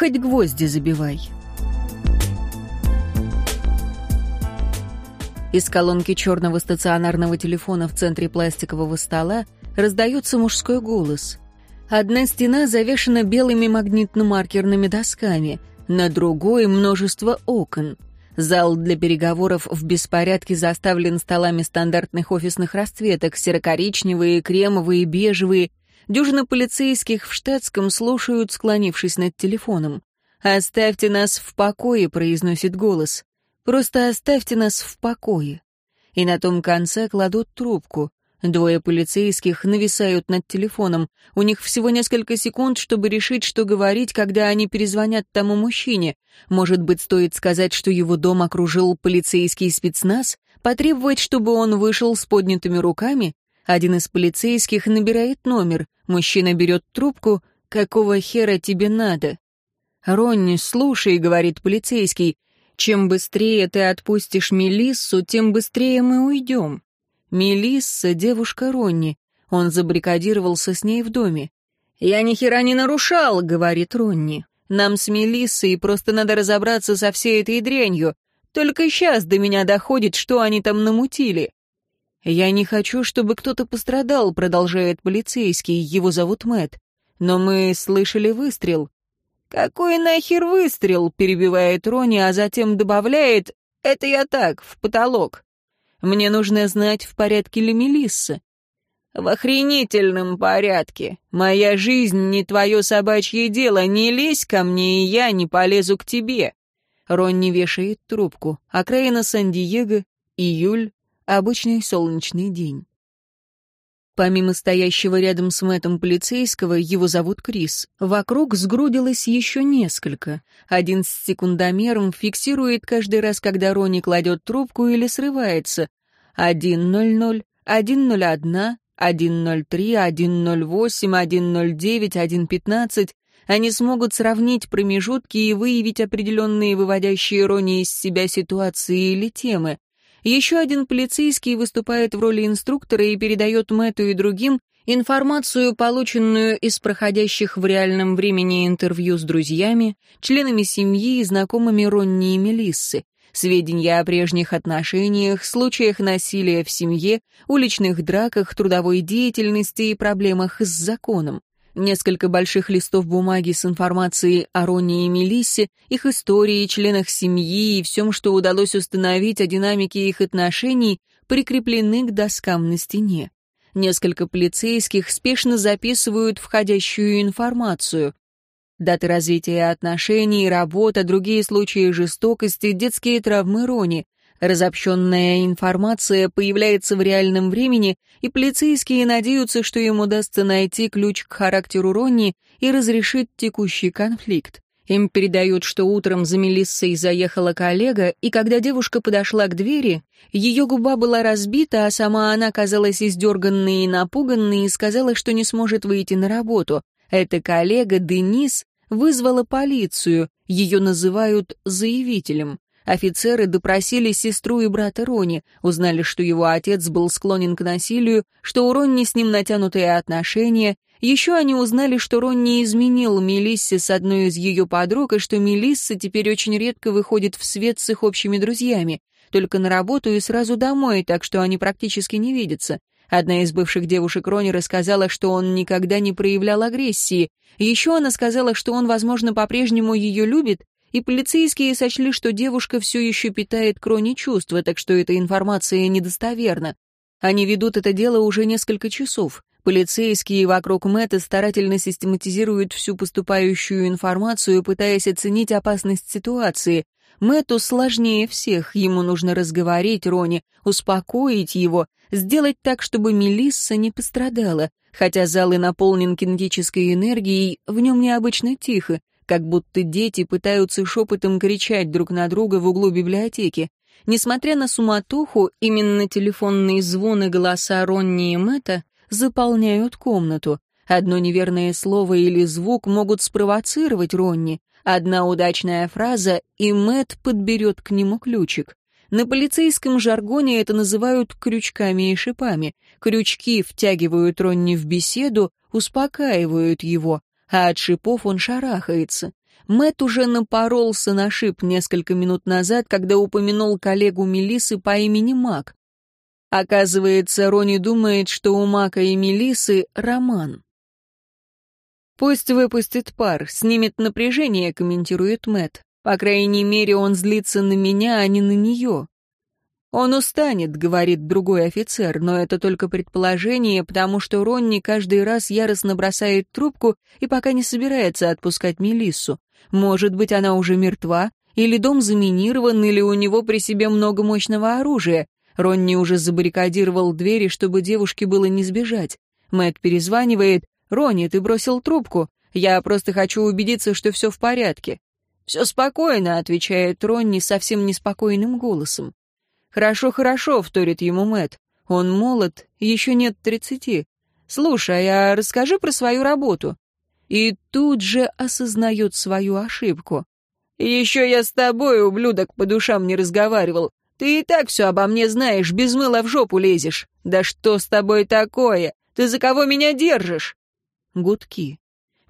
хоть гвозди забивай. Из колонки черного стационарного телефона в центре пластикового стола раздается мужской голос. Одна стена завешена белыми магнитно-маркерными досками, на другой — множество окон. Зал для переговоров в беспорядке заставлен столами стандартных офисных расцветок, серо-коричневые, кремовые, бежевые. Дюжина полицейских в штатском слушают, склонившись над телефоном. «Оставьте нас в покое», — произносит голос. «Просто оставьте нас в покое». И на том конце кладут трубку. Двое полицейских нависают над телефоном. У них всего несколько секунд, чтобы решить, что говорить, когда они перезвонят тому мужчине. Может быть, стоит сказать, что его дом окружил полицейский спецназ? Потребовать, чтобы он вышел с поднятыми руками? Один из полицейских набирает номер. Мужчина берет трубку. «Какого хера тебе надо?» «Ронни, слушай», — говорит полицейский, «чем быстрее ты отпустишь Мелиссу, тем быстрее мы уйдем». Мелисса — девушка Ронни. Он забрикадировался с ней в доме. «Я ни хера не нарушал», — говорит Ронни. «Нам с Мелиссой просто надо разобраться со всей этой дрянью. Только сейчас до меня доходит, что они там намутили». «Я не хочу, чтобы кто-то пострадал», — продолжает полицейский, его зовут Мэт. «Но мы слышали выстрел». «Какой нахер выстрел?» — перебивает Ронни, а затем добавляет «Это я так, в потолок». Мне нужно знать, в порядке ли Мелисса. В охренительном порядке. Моя жизнь не твое собачье дело. Не лезь ко мне, и я не полезу к тебе. Ронни вешает трубку. Окраина Сан-Диего, июль, обычный солнечный день. Помимо стоящего рядом с Мэттом полицейского, его зовут Крис, вокруг сгрудилось еще несколько. Один с секундомером фиксирует каждый раз, когда Рони кладет трубку или срывается. 1.00, 1.01, 1.03, 1.08, 1.09, 1.15. Они смогут сравнить промежутки и выявить определенные выводящие Рони из себя ситуации или темы. Еще один полицейский выступает в роли инструктора и передает Мэтту и другим информацию, полученную из проходящих в реальном времени интервью с друзьями, членами семьи и знакомыми Ронни и Мелиссы, сведения о прежних отношениях, случаях насилия в семье, уличных драках, трудовой деятельности и проблемах с законом несколько больших листов бумаги с информацией о Ронни и Мелиссе, их истории, членах семьи и всем, что удалось установить о динамике их отношений, прикреплены к доскам на стене. Несколько полицейских спешно записывают входящую информацию. Даты развития отношений, работа, другие случаи жестокости, детские травмы Рони, Разобщенная информация появляется в реальном времени, и полицейские надеются, что им удастся найти ключ к характеру Ронни и разрешить текущий конфликт. Им передают, что утром за Мелиссой заехала коллега, и когда девушка подошла к двери, ее губа была разбита, а сама она казалась издерганной и напуганной и сказала, что не сможет выйти на работу. Эта коллега, Денис, вызвала полицию, ее называют «заявителем». Офицеры допросили сестру и брата Рони, узнали, что его отец был склонен к насилию, что у Ронни с ним натянутые отношения. Еще они узнали, что Ронни изменил Мелиссе с одной из ее подруг, и что Мелисса теперь очень редко выходит в свет с их общими друзьями, только на работу и сразу домой, так что они практически не видятся. Одна из бывших девушек Рони рассказала, что он никогда не проявлял агрессии. Еще она сказала, что он, возможно, по-прежнему ее любит, и полицейские сочли, что девушка все еще питает к Роне чувства, так что эта информация недостоверна. Они ведут это дело уже несколько часов. Полицейские вокруг Мэтта старательно систематизируют всю поступающую информацию, пытаясь оценить опасность ситуации. Мэтту сложнее всех, ему нужно разговорить Рони, успокоить его, сделать так, чтобы Мелисса не пострадала. Хотя зал и наполнен кинетической энергией, в нем необычно тихо, как будто дети пытаются шепотом кричать друг на друга в углу библиотеки. Несмотря на суматоху, именно телефонные звоны голоса Ронни и Мэтта заполняют комнату. Одно неверное слово или звук могут спровоцировать Ронни. Одна удачная фраза, и Мэтт подберет к нему ключик. На полицейском жаргоне это называют крючками и шипами. Крючки втягивают Ронни в беседу, успокаивают его, а от шипов он шарахается. Мэт уже напоролся на шип несколько минут назад, когда упомянул коллегу Мелисы по имени Мак. Оказывается, Рони думает, что у Мака и Мелисы роман. «Пусть выпустит пар, снимет напряжение», — комментирует Мэт. «По крайней мере, он злится на меня, а не на нее». «Он устанет», — говорит другой офицер, но это только предположение, потому что Ронни каждый раз яростно бросает трубку и пока не собирается отпускать Мелиссу. Может быть, она уже мертва, или дом заминирован, или у него при себе много мощного оружия. Ронни уже забаррикадировал двери, чтобы девушке было не сбежать. Мэт перезванивает. «Ронни, ты бросил трубку. Я просто хочу убедиться, что все в порядке». «Все спокойно», — отвечает Ронни совсем неспокойным голосом. «Хорошо, хорошо», — вторит ему Мэт. «Он молод, еще нет тридцати. Слушай, а расскажи про свою работу». И тут же осознает свою ошибку. «Еще я с тобой, ублюдок, по душам не разговаривал. Ты и так все обо мне знаешь, без мыла в жопу лезешь. Да что с тобой такое? Ты за кого меня держишь?» Гудки.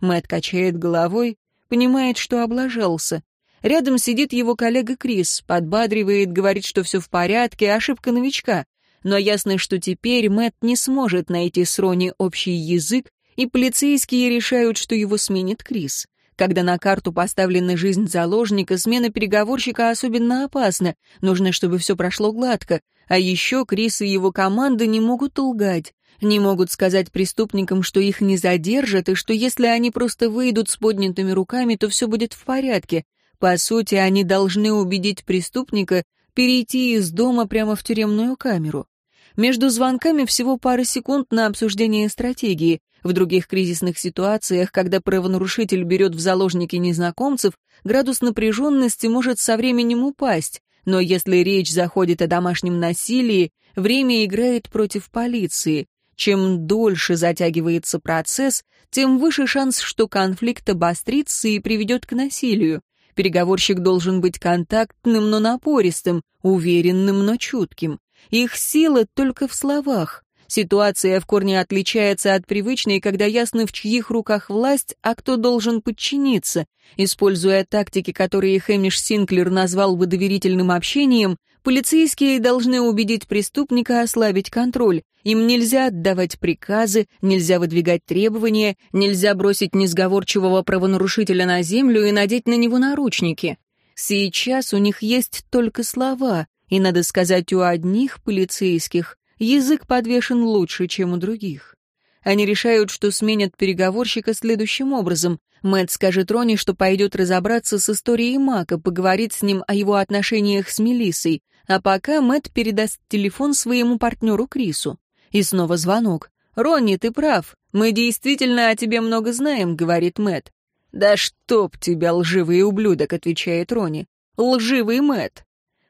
Мэт качает головой, понимает, что облажался. Рядом сидит его коллега Крис, подбадривает, говорит, что все в порядке, ошибка новичка. Но ясно, что теперь Мэт не сможет найти с Рони общий язык, и полицейские решают, что его сменит Крис. Когда на карту поставлена жизнь заложника, смена переговорщика особенно опасна. Нужно, чтобы все прошло гладко. А еще Крис и его команда не могут лгать. Не могут сказать преступникам, что их не задержат, и что если они просто выйдут с поднятыми руками, то все будет в порядке. По сути, они должны убедить преступника перейти из дома прямо в тюремную камеру. Между звонками всего пара секунд на обсуждение стратегии. В других кризисных ситуациях, когда правонарушитель берет в заложники незнакомцев, градус напряженности может со временем упасть. Но если речь заходит о домашнем насилии, время играет против полиции. Чем дольше затягивается процесс, тем выше шанс, что конфликт обострится и приведет к насилию. Переговорщик должен быть контактным, но напористым, уверенным, но чутким. Их сила только в словах. Ситуация в корне отличается от привычной, когда ясно, в чьих руках власть, а кто должен подчиниться. Используя тактики, которые Хэмиш Синклер назвал бы доверительным общением, полицейские должны убедить преступника ослабить контроль. Им нельзя отдавать приказы, нельзя выдвигать требования, нельзя бросить несговорчивого правонарушителя на землю и надеть на него наручники. Сейчас у них есть только слова, и, надо сказать, у одних полицейских язык подвешен лучше, чем у других. Они решают, что сменят переговорщика следующим образом. Мэтт скажет Рони, что пойдет разобраться с историей Мака, поговорит с ним о его отношениях с Мелиссой, а пока Мэтт передаст телефон своему партнеру Крису. И снова звонок. «Ронни, ты прав. Мы действительно о тебе много знаем», — говорит Мэт. «Да чтоб тебя, лживый ублюдок», — отвечает Ронни. «Лживый Мэт.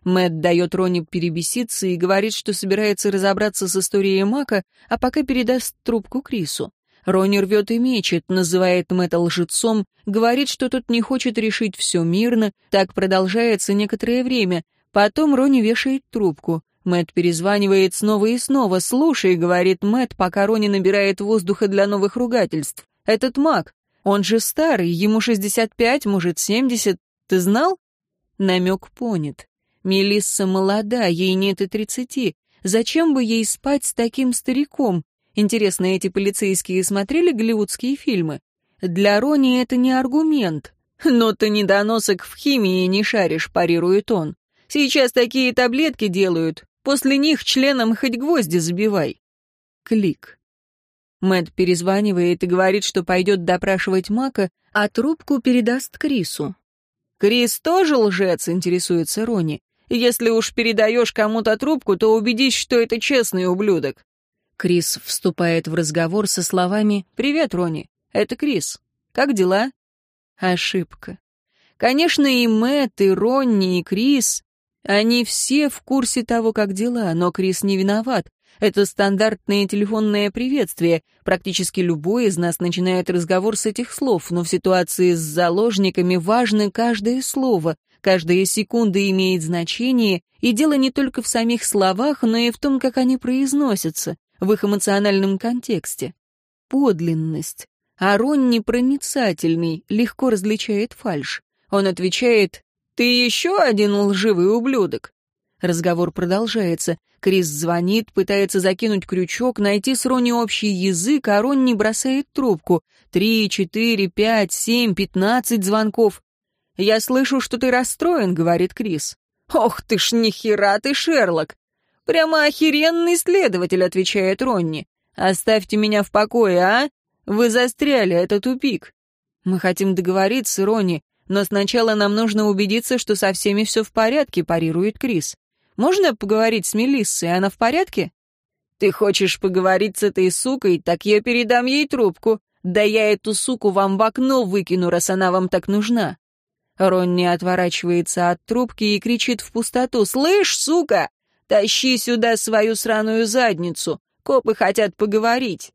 Мэт дает Ронни перебеситься и говорит, что собирается разобраться с историей Мака, а пока передаст трубку Крису. Ронни рвет и мечет, называет Мэтта лжецом, говорит, что тот не хочет решить все мирно, так продолжается некоторое время. Потом Ронни вешает трубку. Мэт перезванивает снова и снова. «Слушай», — говорит Мэт, пока Рони набирает воздуха для новых ругательств. «Этот маг, он же старый, ему 65, может, 70. Ты знал?» Намек понят. Мелисса молода, ей нет и тридцати. Зачем бы ей спать с таким стариком? Интересно, эти полицейские смотрели голливудские фильмы? Для Рони это не аргумент. Но ты недоносок в химии не шаришь, парирует он. Сейчас такие таблетки делают, После них членом хоть гвозди забивай. Клик. Мэт перезванивает и говорит, что пойдет допрашивать Мака, а трубку передаст Крису. «Крис тоже лжец?» — интересуется Рони. «Если уж передаешь кому-то трубку, то убедись, что это честный ублюдок». Крис вступает в разговор со словами «Привет, Рони, это Крис. Как дела?» Ошибка. Конечно, и Мэтт, и Ронни, и Крис они все в курсе того, как дела, но Крис не виноват. Это стандартное телефонное приветствие. Практически любой из нас начинает разговор с этих слов, но в ситуации с заложниками важно каждое слово. Каждая секунда имеет значение, и дело не только в самих словах, но и в том, как они произносятся, в их эмоциональном контексте. Подлинность. А Ронни проницательный, легко различает фальшь. Он отвечает «Ты еще один лживый ублюдок». Разговор продолжается. Крис звонит, пытается закинуть крючок, найти с Ронни общий язык, а Ронни бросает трубку. Три, четыре, пять, семь, пятнадцать звонков. «Я слышу, что ты расстроен», — говорит Крис. «Ох ты ж нихера ты, Шерлок!» «Прямо охеренный следователь», — отвечает Ронни. «Оставьте меня в покое, а? Вы застряли, это тупик». «Мы хотим договориться, Ронни, но сначала нам нужно убедиться, что со всеми все в порядке», — парирует Крис. «Можно поговорить с Мелиссой? Она в порядке?» «Ты хочешь поговорить с этой сукой, так я передам ей трубку. Да я эту суку вам в окно выкину, раз она вам так нужна». Ронни отворачивается от трубки и кричит в пустоту. «Слышь, сука, тащи сюда свою сраную задницу. Копы хотят поговорить».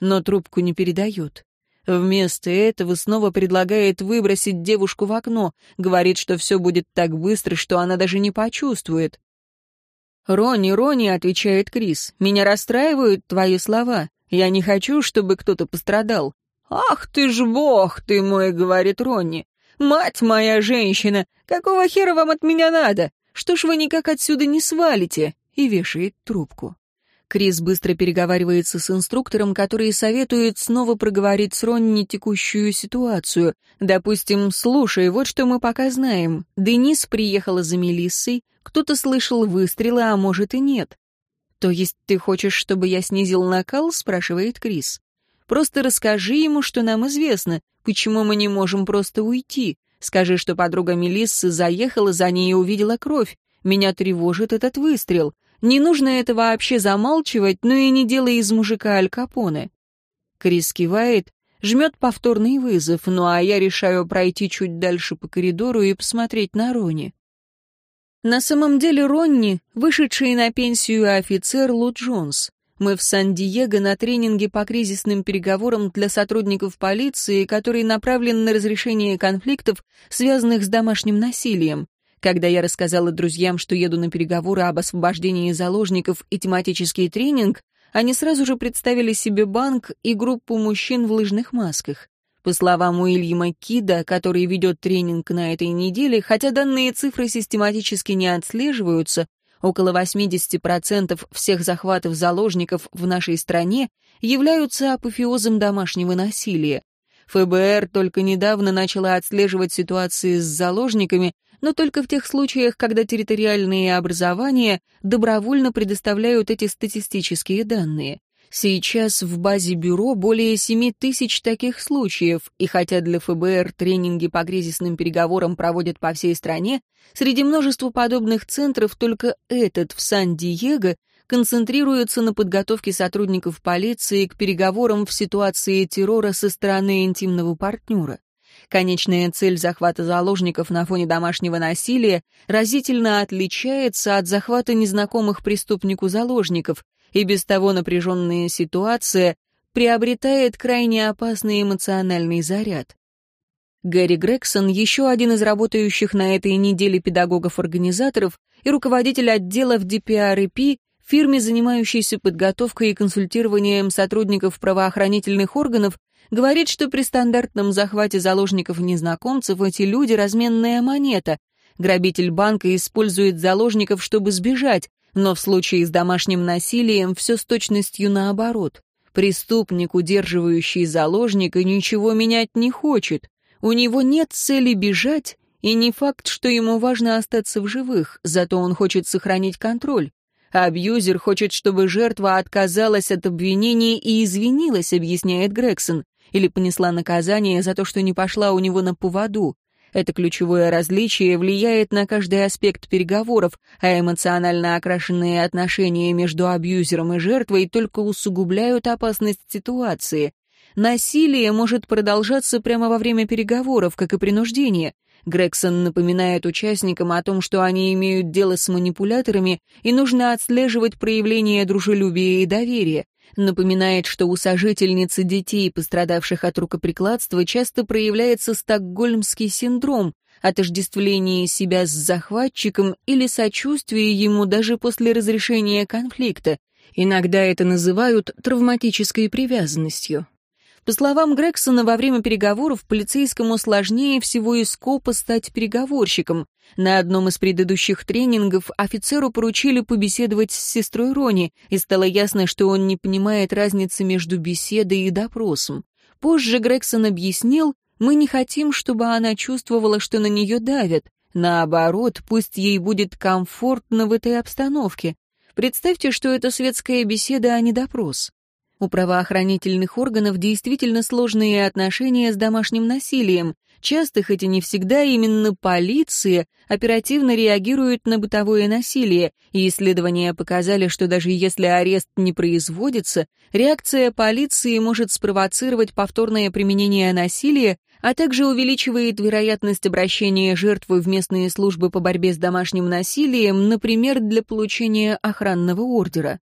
Но трубку не передает. Вместо этого снова предлагает выбросить девушку в окно, говорит, что все будет так быстро, что она даже не почувствует. «Ронни, Ронни», — отвечает Крис, — «меня расстраивают твои слова. Я не хочу, чтобы кто-то пострадал». «Ах ты ж бог ты мой», — говорит Ронни. «Мать моя женщина! Какого хера вам от меня надо? Что ж вы никак отсюда не свалите?» И вешает трубку. Крис быстро переговаривается с инструктором, который советует снова проговорить с Ронни текущую ситуацию. Допустим, слушай, вот что мы пока знаем. Денис приехала за Мелиссой, кто-то слышал выстрелы, а может и нет. «То есть ты хочешь, чтобы я снизил накал?» — спрашивает Крис. «Просто расскажи ему, что нам известно. Почему мы не можем просто уйти? Скажи, что подруга Мелиссы заехала за ней и увидела кровь. Меня тревожит этот выстрел. Не нужно это вообще замалчивать, но и не делай из мужика Аль Капоне. Крис кивает, жмет повторный вызов, ну а я решаю пройти чуть дальше по коридору и посмотреть на Рони. На самом деле Ронни — вышедший на пенсию офицер Лу Джонс. Мы в Сан-Диего на тренинге по кризисным переговорам для сотрудников полиции, который направлен на разрешение конфликтов, связанных с домашним насилием. Когда я рассказала друзьям, что еду на переговоры об освобождении заложников и тематический тренинг, они сразу же представили себе банк и группу мужчин в лыжных масках. По словам Уильяма Кида, который ведет тренинг на этой неделе, хотя данные цифры систематически не отслеживаются, Около 80% всех захватов заложников в нашей стране являются апофеозом домашнего насилия. ФБР только недавно начало отслеживать ситуации с заложниками, но только в тех случаях, когда территориальные образования добровольно предоставляют эти статистические данные. Сейчас в базе бюро более 7 тысяч таких случаев, и хотя для ФБР тренинги по кризисным переговорам проводят по всей стране, среди множества подобных центров только этот в Сан-Диего концентрируется на подготовке сотрудников полиции к переговорам в ситуации террора со стороны интимного партнера. Конечная цель захвата заложников на фоне домашнего насилия разительно отличается от захвата незнакомых преступнику заложников, и без того напряженная ситуация приобретает крайне опасный эмоциональный заряд. Гэри Грегсон, еще один из работающих на этой неделе педагогов-организаторов и руководитель отдела в DPRP, фирме, занимающейся подготовкой и консультированием сотрудников правоохранительных органов, говорит, что при стандартном захвате заложников-незнакомцев эти люди — разменная монета. Грабитель банка использует заложников, чтобы сбежать, но в случае с домашним насилием все с точностью наоборот. Преступник, удерживающий заложника, ничего менять не хочет. У него нет цели бежать, и не факт, что ему важно остаться в живых, зато он хочет сохранить контроль. Абьюзер хочет, чтобы жертва отказалась от обвинений и извинилась, объясняет Грегсон, или понесла наказание за то, что не пошла у него на поводу. Это ключевое различие влияет на каждый аспект переговоров, а эмоционально окрашенные отношения между абьюзером и жертвой только усугубляют опасность ситуации. Насилие может продолжаться прямо во время переговоров, как и принуждение. Грегсон напоминает участникам о том, что они имеют дело с манипуляторами, и нужно отслеживать проявление дружелюбия и доверия напоминает, что у сожительницы детей, пострадавших от рукоприкладства, часто проявляется стокгольмский синдром, отождествление себя с захватчиком или сочувствие ему даже после разрешения конфликта. Иногда это называют травматической привязанностью. По словам Грексона, во время переговоров полицейскому сложнее всего из копа стать переговорщиком. На одном из предыдущих тренингов офицеру поручили побеседовать с сестрой Рони, и стало ясно, что он не понимает разницы между беседой и допросом. Позже Грексон объяснил, мы не хотим, чтобы она чувствовала, что на нее давят. Наоборот, пусть ей будет комфортно в этой обстановке. Представьте, что это светская беседа, а не допрос. У правоохранительных органов действительно сложные отношения с домашним насилием. Часто, хоть и не всегда, именно полиция оперативно реагирует на бытовое насилие, и исследования показали, что даже если арест не производится, реакция полиции может спровоцировать повторное применение насилия, а также увеличивает вероятность обращения жертвы в местные службы по борьбе с домашним насилием, например, для получения охранного ордера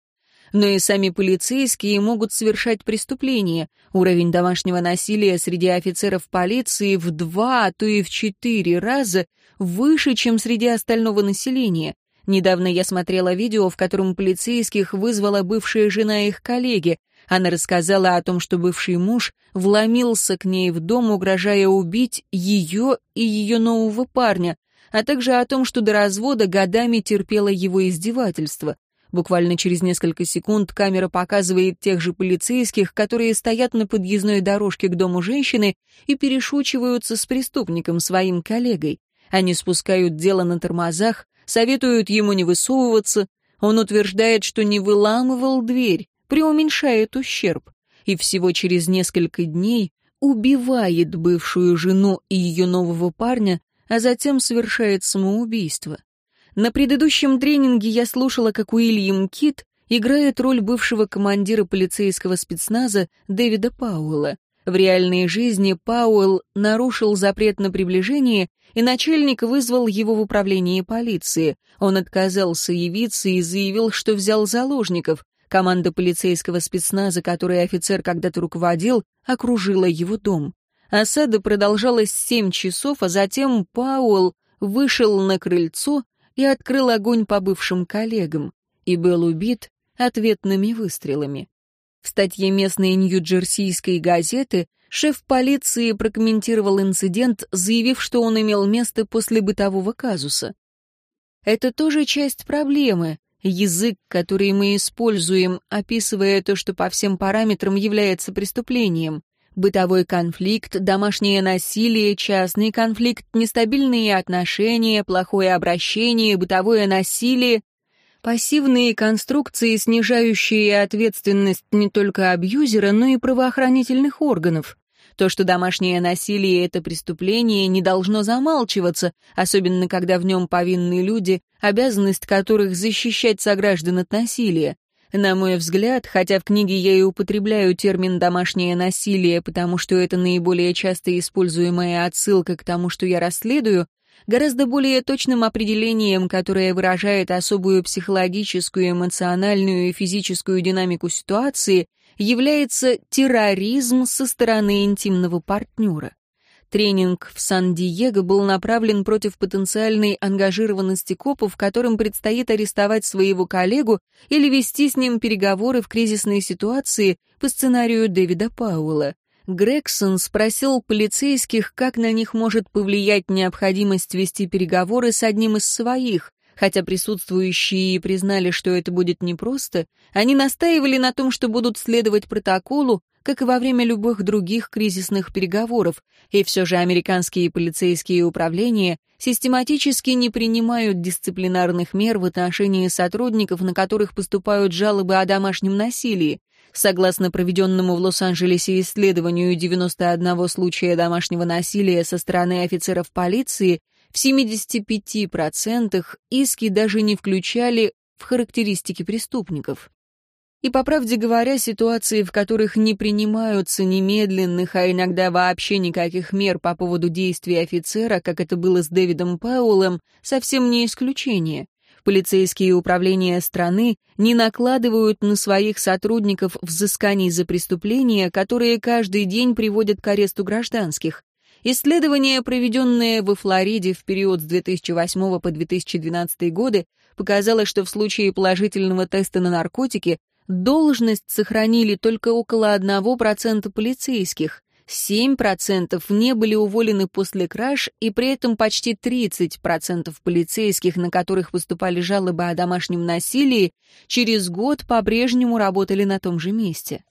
но и сами полицейские могут совершать преступления. Уровень домашнего насилия среди офицеров полиции в два, а то и в четыре раза выше, чем среди остального населения. Недавно я смотрела видео, в котором полицейских вызвала бывшая жена их коллеги. Она рассказала о том, что бывший муж вломился к ней в дом, угрожая убить ее и ее нового парня, а также о том, что до развода годами терпела его издевательства. Буквально через несколько секунд камера показывает тех же полицейских, которые стоят на подъездной дорожке к дому женщины и перешучиваются с преступником, своим коллегой. Они спускают дело на тормозах, советуют ему не высовываться. Он утверждает, что не выламывал дверь, преуменьшает ущерб. И всего через несколько дней убивает бывшую жену и ее нового парня, а затем совершает самоубийство. На предыдущем тренинге я слушала, как Уильям Кит играет роль бывшего командира полицейского спецназа Дэвида Пауэлла. В реальной жизни Пауэлл нарушил запрет на приближение, и начальник вызвал его в управление полиции. Он отказался явиться и заявил, что взял заложников. Команда полицейского спецназа, которой офицер когда-то руководил, окружила его дом. Осада продолжалась семь часов, а затем Пауэлл вышел на крыльцо, и открыл огонь по бывшим коллегам, и был убит ответными выстрелами. В статье местной нью-джерсийской газеты шеф полиции прокомментировал инцидент, заявив, что он имел место после бытового казуса. Это тоже часть проблемы, язык, который мы используем, описывая то, что по всем параметрам является преступлением бытовой конфликт, домашнее насилие, частный конфликт, нестабильные отношения, плохое обращение, бытовое насилие, пассивные конструкции, снижающие ответственность не только абьюзера, но и правоохранительных органов. То, что домашнее насилие — это преступление, не должно замалчиваться, особенно когда в нем повинны люди, обязанность которых защищать сограждан от насилия. На мой взгляд, хотя в книге я и употребляю термин «домашнее насилие», потому что это наиболее часто используемая отсылка к тому, что я расследую, гораздо более точным определением, которое выражает особую психологическую, эмоциональную и физическую динамику ситуации, является терроризм со стороны интимного партнера. Тренинг в Сан-Диего был направлен против потенциальной ангажированности копов, которым предстоит арестовать своего коллегу или вести с ним переговоры в кризисной ситуации по сценарию Дэвида Пауэлла. Грегсон спросил полицейских, как на них может повлиять необходимость вести переговоры с одним из своих. Хотя присутствующие признали, что это будет непросто, они настаивали на том, что будут следовать протоколу, как и во время любых других кризисных переговоров, и все же американские полицейские управления систематически не принимают дисциплинарных мер в отношении сотрудников, на которых поступают жалобы о домашнем насилии. Согласно проведенному в Лос-Анджелесе исследованию 91 случая домашнего насилия со стороны офицеров полиции, в 75% иски даже не включали в характеристики преступников. И, по правде говоря, ситуации, в которых не принимаются немедленных, а иногда вообще никаких мер по поводу действий офицера, как это было с Дэвидом Пауэллом, совсем не исключение. Полицейские управления страны не накладывают на своих сотрудников взысканий за преступления, которые каждый день приводят к аресту гражданских. Исследование, проведенное во Флориде в период с 2008 по 2012 годы, показало, что в случае положительного теста на наркотики Должность сохранили только около 1% полицейских, 7% не были уволены после краж, и при этом почти 30% полицейских, на которых поступали жалобы о домашнем насилии, через год по-прежнему работали на том же месте.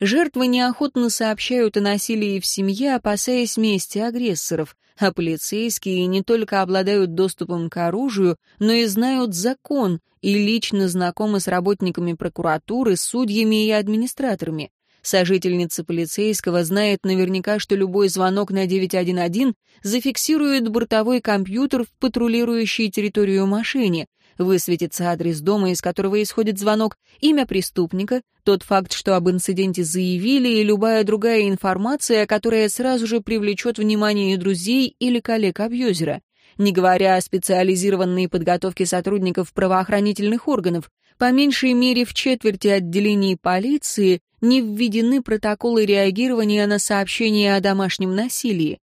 Жертвы неохотно сообщают о насилии в семье, опасаясь мести агрессоров, а полицейские не только обладают доступом к оружию, но и знают закон и лично знакомы с работниками прокуратуры, судьями и администраторами. Сожительница полицейского знает наверняка, что любой звонок на 911 зафиксирует бортовой компьютер в патрулирующей территорию машине, высветится адрес дома, из которого исходит звонок, имя преступника, тот факт, что об инциденте заявили, и любая другая информация, которая сразу же привлечет внимание друзей или коллег-абьюзера. Не говоря о специализированной подготовке сотрудников правоохранительных органов, по меньшей мере в четверти отделений полиции не введены протоколы реагирования на сообщения о домашнем насилии.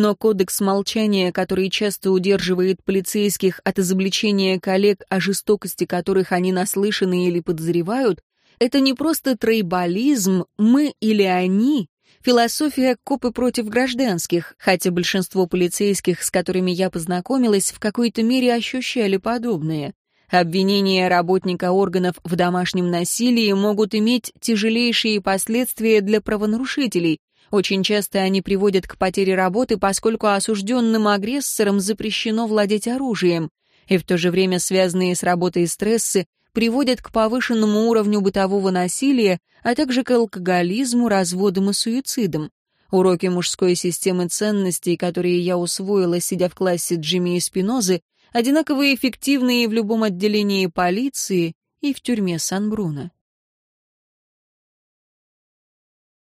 Но кодекс молчания, который часто удерживает полицейских от изобличения коллег о жестокости которых они наслышаны или подозревают, это не просто трейбализм «мы или они», философия копы против гражданских, хотя большинство полицейских, с которыми я познакомилась, в какой-то мере ощущали подобное. Обвинения работника органов в домашнем насилии могут иметь тяжелейшие последствия для правонарушителей. Очень часто они приводят к потере работы, поскольку осужденным агрессорам запрещено владеть оружием. И в то же время связанные с работой стрессы приводят к повышенному уровню бытового насилия, а также к алкоголизму, разводам и суицидам. Уроки мужской системы ценностей, которые я усвоила, сидя в классе Джимми и Спинозы, одинаково эффективные в любом отделении полиции и в тюрьме Сан-Бруно.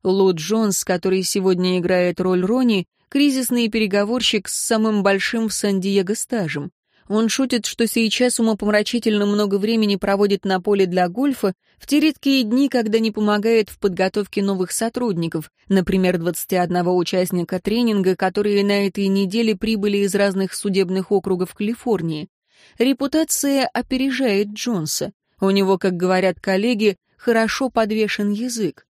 Лу Джонс, который сегодня играет роль Рони, кризисный переговорщик с самым большим в Сан-Диего стажем. Он шутит, что сейчас умопомрачительно много времени проводит на поле для гольфа, в те редкие дни, когда не помогает в подготовке новых сотрудников, например, 21 участника тренинга, которые на этой неделе прибыли из разных судебных округов Калифорнии. Репутация опережает Джонса. У него, как говорят коллеги, хорошо подвешен язык.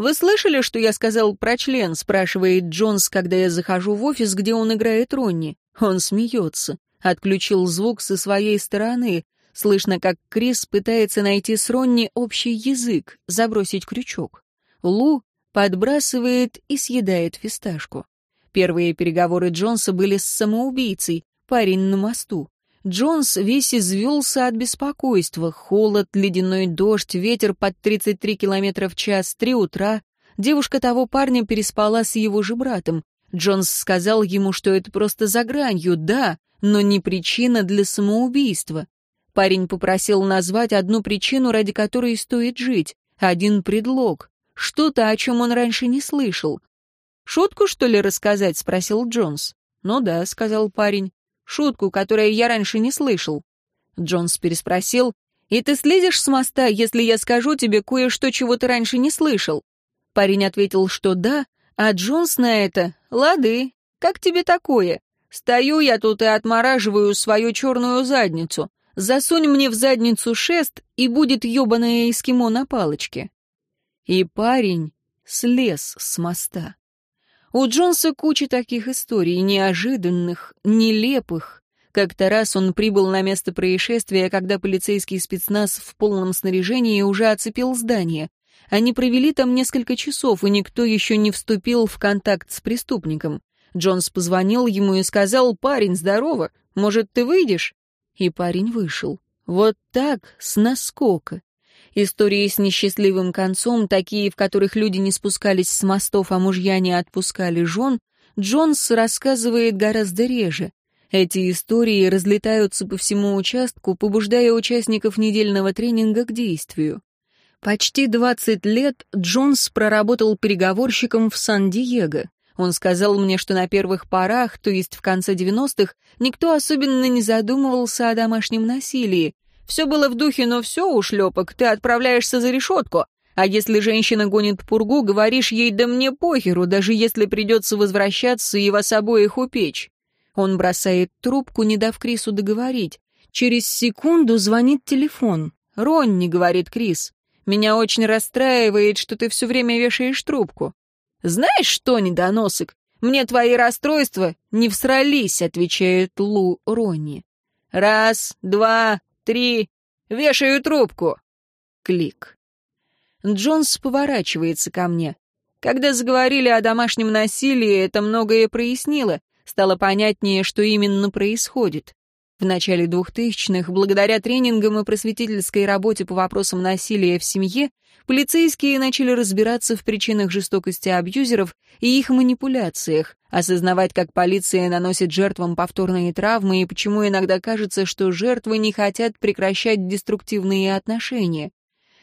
«Вы слышали, что я сказал про член?» — спрашивает Джонс, когда я захожу в офис, где он играет Ронни. Он смеется. Отключил звук со своей стороны. Слышно, как Крис пытается найти с Ронни общий язык, забросить крючок. Лу подбрасывает и съедает фисташку. Первые переговоры Джонса были с самоубийцей, парень на мосту. Джонс весь извелся от беспокойства. Холод, ледяной дождь, ветер под 33 км в час, три утра. Девушка того парня переспала с его же братом. Джонс сказал ему, что это просто за гранью, да, но не причина для самоубийства. Парень попросил назвать одну причину, ради которой стоит жить, один предлог, что-то, о чем он раньше не слышал. «Шутку, что ли, рассказать?» — спросил Джонс. «Ну да», — сказал парень, — «шутку, которую я раньше не слышал». Джонс переспросил, «И ты слезешь с моста, если я скажу тебе кое-что, чего ты раньше не слышал?» Парень ответил, что да, а Джонс на это, «Лады, как тебе такое?» Стою я тут и отмораживаю свою черную задницу. Засунь мне в задницу шест, и будет ебаное эскимо на палочке. И парень слез с моста. У Джонса куча таких историй, неожиданных, нелепых. Как-то раз он прибыл на место происшествия, когда полицейский спецназ в полном снаряжении уже оцепил здание. Они провели там несколько часов, и никто еще не вступил в контакт с преступником. Джонс позвонил ему и сказал, «Парень, здорово, может, ты выйдешь?» И парень вышел. Вот так, с наскока. Истории с несчастливым концом, такие, в которых люди не спускались с мостов, а мужья не отпускали жен, Джонс рассказывает гораздо реже. Эти истории разлетаются по всему участку, побуждая участников недельного тренинга к действию. Почти 20 лет Джонс проработал переговорщиком в Сан-Диего. Он сказал мне, что на первых порах, то есть в конце 90-х, никто особенно не задумывался о домашнем насилии. Все было в духе, но все, ушлепок, ты отправляешься за решетку. А если женщина гонит пургу, говоришь ей, да мне похеру, даже если придется возвращаться и вас обоих упечь. Он бросает трубку, не дав Крису договорить. Через секунду звонит телефон. «Ронни», — говорит Крис, — «меня очень расстраивает, что ты все время вешаешь трубку». «Знаешь что, недоносок, мне твои расстройства не всрались», — отвечает Лу Ронни. «Раз, два, три, вешаю трубку». Клик. Джонс поворачивается ко мне. Когда заговорили о домашнем насилии, это многое прояснило. Стало понятнее, что именно происходит. В начале 2000-х, благодаря тренингам и просветительской работе по вопросам насилия в семье, полицейские начали разбираться в причинах жестокости абьюзеров и их манипуляциях, осознавать, как полиция наносит жертвам повторные травмы и почему иногда кажется, что жертвы не хотят прекращать деструктивные отношения.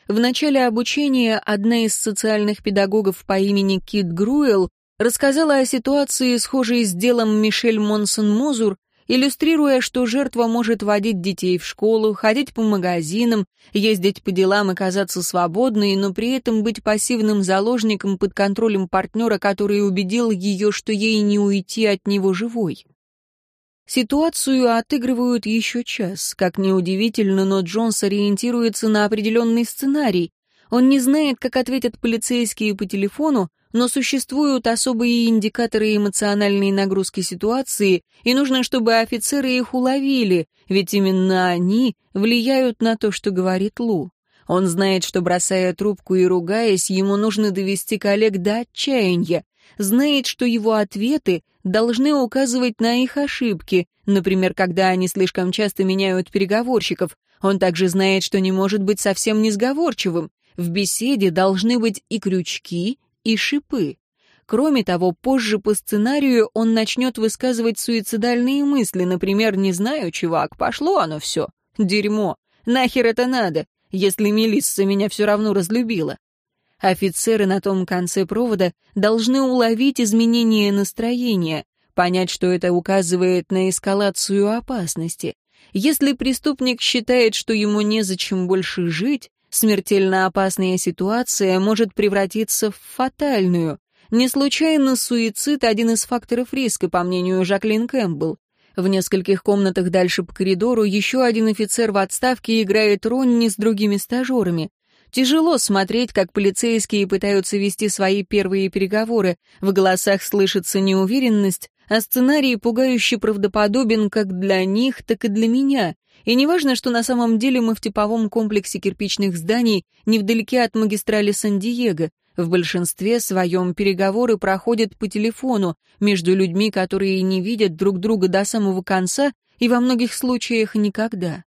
В начале обучения одна из социальных педагогов по имени Кит Груэлл рассказала о ситуации, схожей с делом Мишель Монсон-Мозур, иллюстрируя, что жертва может водить детей в школу, ходить по магазинам, ездить по делам и казаться свободной, но при этом быть пассивным заложником под контролем партнера, который убедил ее, что ей не уйти от него живой. Ситуацию отыгрывают еще час. Как неудивительно, но Джонс ориентируется на определенный сценарий. Он не знает, как ответят полицейские по телефону, но существуют особые индикаторы эмоциональной нагрузки ситуации, и нужно, чтобы офицеры их уловили, ведь именно они влияют на то, что говорит Лу. Он знает, что, бросая трубку и ругаясь, ему нужно довести коллег до отчаяния, знает, что его ответы должны указывать на их ошибки, например, когда они слишком часто меняют переговорщиков. Он также знает, что не может быть совсем несговорчивым. В беседе должны быть и крючки, и шипы. Кроме того, позже по сценарию он начнет высказывать суицидальные мысли, например, «Не знаю, чувак, пошло оно все. Дерьмо. Нахер это надо, если Мелисса меня все равно разлюбила?» Офицеры на том конце провода должны уловить изменение настроения, понять, что это указывает на эскалацию опасности. Если преступник считает, что ему незачем больше жить, смертельно опасная ситуация может превратиться в фатальную. Не случайно суицид — один из факторов риска, по мнению Жаклин Кэмпбелл. В нескольких комнатах дальше по коридору еще один офицер в отставке играет Ронни с другими стажерами. Тяжело смотреть, как полицейские пытаются вести свои первые переговоры. В голосах слышится неуверенность, а сценарий пугающе правдоподобен как для них, так и для меня. И неважно, что на самом деле мы в типовом комплексе кирпичных зданий, невдалеке от магистрали Сан-Диего. В большинстве своем переговоры проходят по телефону между людьми, которые не видят друг друга до самого конца и во многих случаях никогда.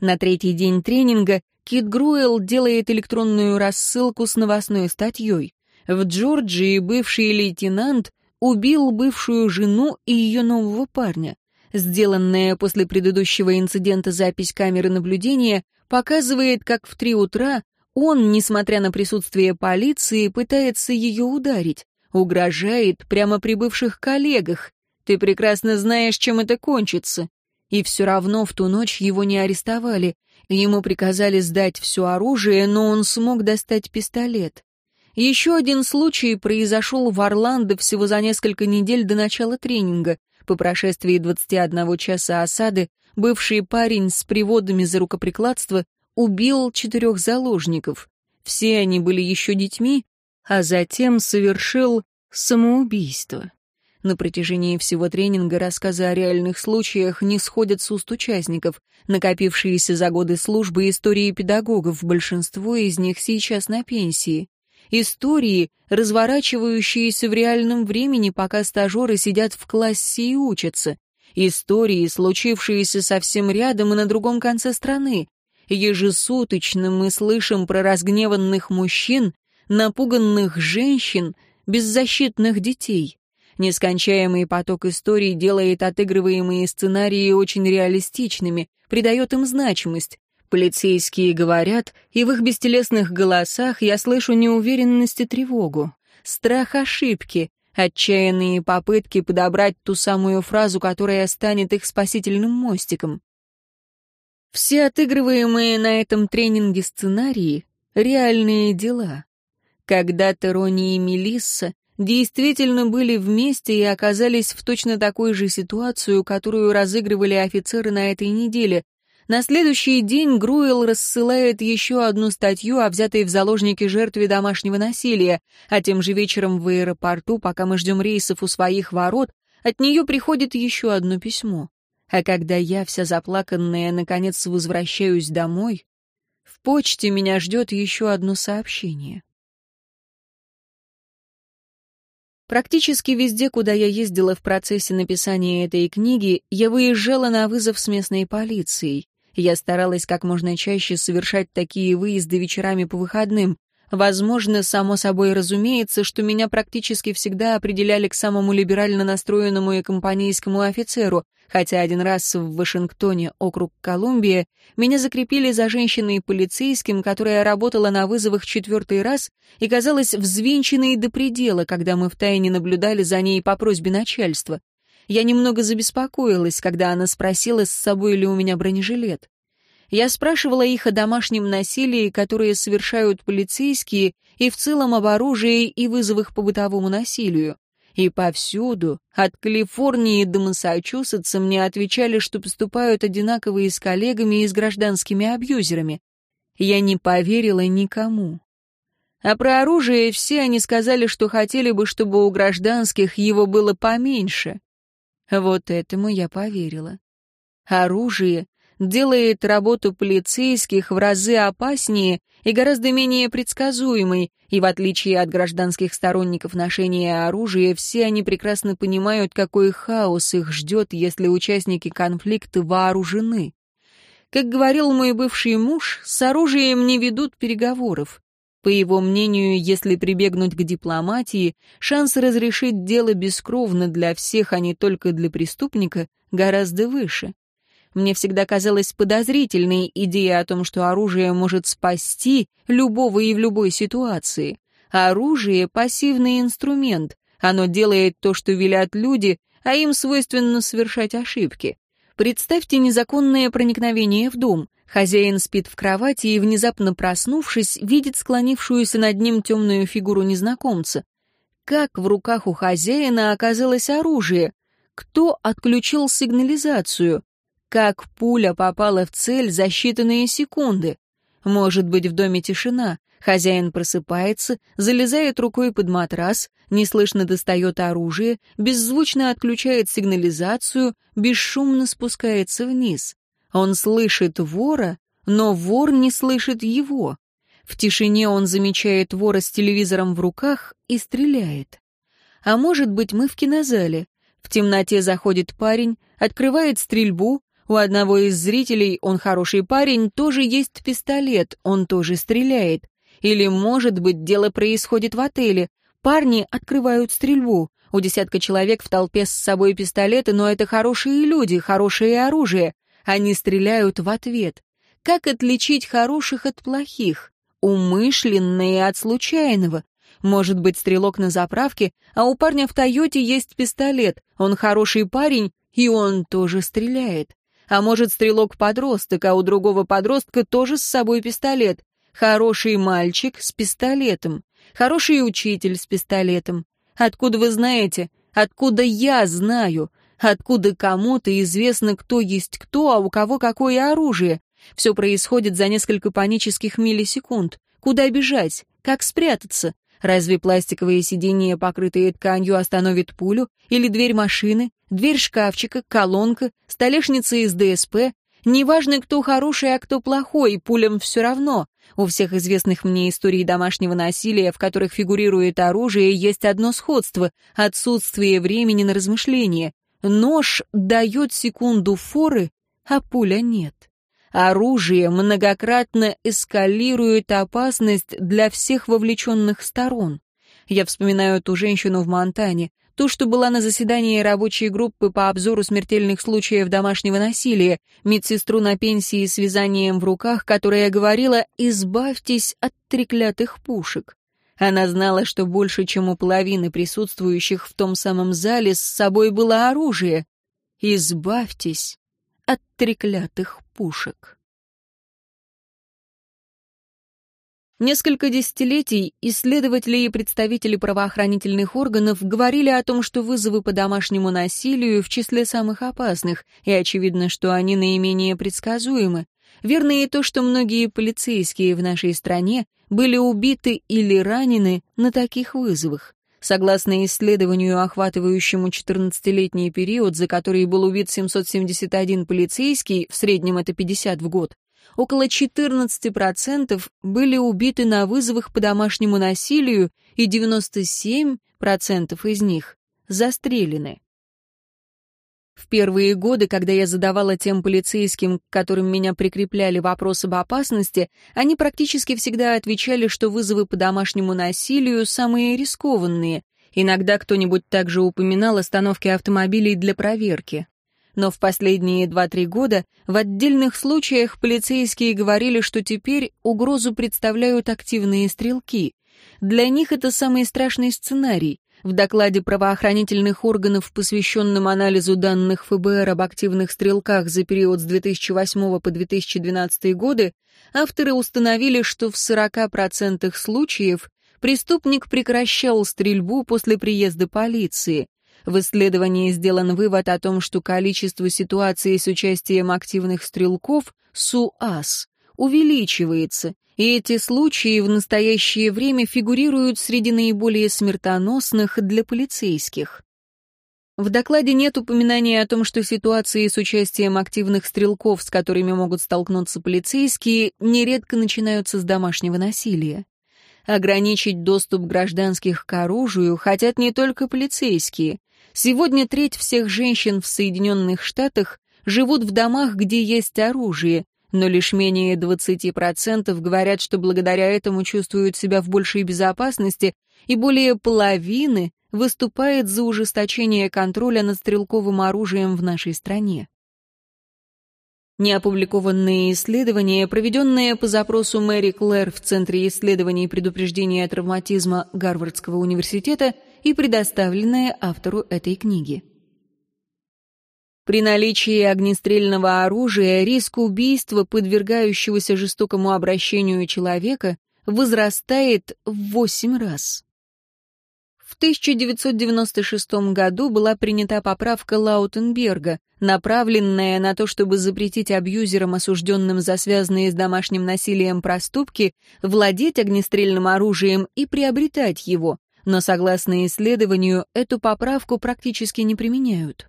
На третий день тренинга Кит Груэлл делает электронную рассылку с новостной статьей. В Джорджии бывший лейтенант убил бывшую жену и ее нового парня. Сделанная после предыдущего инцидента запись камеры наблюдения показывает, как в три утра он, несмотря на присутствие полиции, пытается ее ударить, угрожает прямо при бывших коллегах. Ты прекрасно знаешь, чем это кончится. И все равно в ту ночь его не арестовали. Ему приказали сдать все оружие, но он смог достать пистолет. Еще один случай произошел в Орландо всего за несколько недель до начала тренинга. По прошествии 21 часа осады бывший парень с приводами за рукоприкладство убил четырех заложников. Все они были еще детьми, а затем совершил самоубийство. На протяжении всего тренинга рассказы о реальных случаях не сходят с уст участников. Накопившиеся за годы службы истории педагогов, большинство из них сейчас на пенсии. Истории, разворачивающиеся в реальном времени, пока стажеры сидят в классе и учатся. Истории, случившиеся совсем рядом и на другом конце страны. Ежесуточно мы слышим про разгневанных мужчин, напуганных женщин, беззащитных детей. Нескончаемый поток историй делает отыгрываемые сценарии очень реалистичными, придает им значимость. Полицейские говорят, и в их бестелесных голосах я слышу неуверенность и тревогу. Страх ошибки, отчаянные попытки подобрать ту самую фразу, которая станет их спасительным мостиком. Все отыгрываемые на этом тренинге сценарии — реальные дела. Когда-то Рони и Мелисса действительно были вместе и оказались в точно такой же ситуации, которую разыгрывали офицеры на этой неделе. На следующий день Груэл рассылает еще одну статью о взятой в заложники жертве домашнего насилия, а тем же вечером в аэропорту, пока мы ждем рейсов у своих ворот, от нее приходит еще одно письмо. А когда я, вся заплаканная, наконец возвращаюсь домой, в почте меня ждет еще одно сообщение. Практически везде, куда я ездила в процессе написания этой книги, я выезжала на вызов с местной полицией. Я старалась как можно чаще совершать такие выезды вечерами по выходным. Возможно, само собой разумеется, что меня практически всегда определяли к самому либерально настроенному и компанейскому офицеру, хотя один раз в Вашингтоне, округ Колумбия, меня закрепили за женщиной полицейским, которая работала на вызовах четвертый раз и казалась взвинченной до предела, когда мы втайне наблюдали за ней по просьбе начальства. Я немного забеспокоилась, когда она спросила, с собой ли у меня бронежилет. Я спрашивала их о домашнем насилии, которое совершают полицейские, и в целом об оружии и вызовах по бытовому насилию. И повсюду, от Калифорнии до Массачусетса, мне отвечали, что поступают одинаковые с коллегами и с гражданскими абьюзерами. Я не поверила никому. А про оружие все они сказали, что хотели бы, чтобы у гражданских его было поменьше. Вот этому я поверила. Оружие делает работу полицейских в разы опаснее и гораздо менее предсказуемой, и в отличие от гражданских сторонников ношения оружия, все они прекрасно понимают, какой хаос их ждет, если участники конфликта вооружены. Как говорил мой бывший муж, с оружием не ведут переговоров. По его мнению, если прибегнуть к дипломатии, шанс разрешить дело бескровно для всех, а не только для преступника, гораздо выше. Мне всегда казалась подозрительной идея о том, что оружие может спасти любого и в любой ситуации. Оружие — пассивный инструмент. Оно делает то, что велят люди, а им свойственно совершать ошибки. Представьте незаконное проникновение в дом. Хозяин спит в кровати и, внезапно проснувшись, видит склонившуюся над ним темную фигуру незнакомца. Как в руках у хозяина оказалось оружие? Кто отключил сигнализацию? Как пуля попала в цель за считанные секунды? Может быть, в доме тишина. Хозяин просыпается, залезает рукой под матрас, неслышно достает оружие, беззвучно отключает сигнализацию, бесшумно спускается вниз. Он слышит вора, но вор не слышит его. В тишине он замечает вора с телевизором в руках и стреляет. А может быть, мы в кинозале. В темноте заходит парень, открывает стрельбу, у одного из зрителей, он хороший парень, тоже есть пистолет, он тоже стреляет. Или, может быть, дело происходит в отеле. Парни открывают стрельбу. У десятка человек в толпе с собой пистолеты, но это хорошие люди, хорошее оружие. Они стреляют в ответ. Как отличить хороших от плохих? Умышленные от случайного. Может быть, стрелок на заправке, а у парня в Тойоте есть пистолет. Он хороший парень, и он тоже стреляет. А может, стрелок-подросток, а у другого подростка тоже с собой пистолет. Хороший мальчик с пистолетом. Хороший учитель с пистолетом. Откуда вы знаете? Откуда я знаю? Откуда кому-то известно, кто есть кто, а у кого какое оружие? Все происходит за несколько панических миллисекунд. Куда бежать? Как спрятаться? Разве пластиковые сиденья, покрытые тканью, остановит пулю? Или дверь машины? Дверь шкафчика, колонка, столешница из ДСП? Неважно, кто хороший, а кто плохой, пулям все равно. У всех известных мне историй домашнего насилия, в которых фигурирует оружие, есть одно сходство — отсутствие времени на размышление. Нож дает секунду форы, а пуля нет. Оружие многократно эскалирует опасность для всех вовлеченных сторон. Я вспоминаю ту женщину в Монтане, ту, что была на заседании рабочей группы по обзору смертельных случаев домашнего насилия, медсестру на пенсии с вязанием в руках, которая говорила «избавьтесь от треклятых пушек». Она знала, что больше, чем у половины присутствующих в том самом зале, с собой было оружие. «Избавьтесь от треклятых пушек. Несколько десятилетий исследователи и представители правоохранительных органов говорили о том, что вызовы по домашнему насилию в числе самых опасных, и очевидно, что они наименее предсказуемы. Верно и то, что многие полицейские в нашей стране были убиты или ранены на таких вызовах. Согласно исследованию, охватывающему 14-летний период, за который был убит 771 полицейский, в среднем это 50 в год, около 14% были убиты на вызовах по домашнему насилию, и 97% из них застрелены. В первые годы, когда я задавала тем полицейским, к которым меня прикрепляли вопрос об опасности, они практически всегда отвечали, что вызовы по домашнему насилию самые рискованные. Иногда кто-нибудь также упоминал остановки автомобилей для проверки но в последние 2-3 года в отдельных случаях полицейские говорили, что теперь угрозу представляют активные стрелки. Для них это самый страшный сценарий. В докладе правоохранительных органов, посвященном анализу данных ФБР об активных стрелках за период с 2008 по 2012 годы, авторы установили, что в 40% случаев преступник прекращал стрельбу после приезда полиции, в исследовании сделан вывод о том, что количество ситуаций с участием активных стрелков, СУАС, увеличивается, и эти случаи в настоящее время фигурируют среди наиболее смертоносных для полицейских. В докладе нет упоминания о том, что ситуации с участием активных стрелков, с которыми могут столкнуться полицейские, нередко начинаются с домашнего насилия. Ограничить доступ гражданских к оружию хотят не только полицейские. Сегодня треть всех женщин в Соединенных Штатах живут в домах, где есть оружие, но лишь менее 20% говорят, что благодаря этому чувствуют себя в большей безопасности, и более половины выступает за ужесточение контроля над стрелковым оружием в нашей стране. Неопубликованные исследования, проведенные по запросу Мэри Клэр в Центре исследований предупреждения травматизма Гарвардского университета, и предоставленное автору этой книги. При наличии огнестрельного оружия риск убийства, подвергающегося жестокому обращению человека, возрастает в 8 раз. В 1996 году была принята поправка Лаутенберга, направленная на то, чтобы запретить абьюзерам, осужденным за связанные с домашним насилием проступки, владеть огнестрельным оружием и приобретать его, но, согласно исследованию, эту поправку практически не применяют.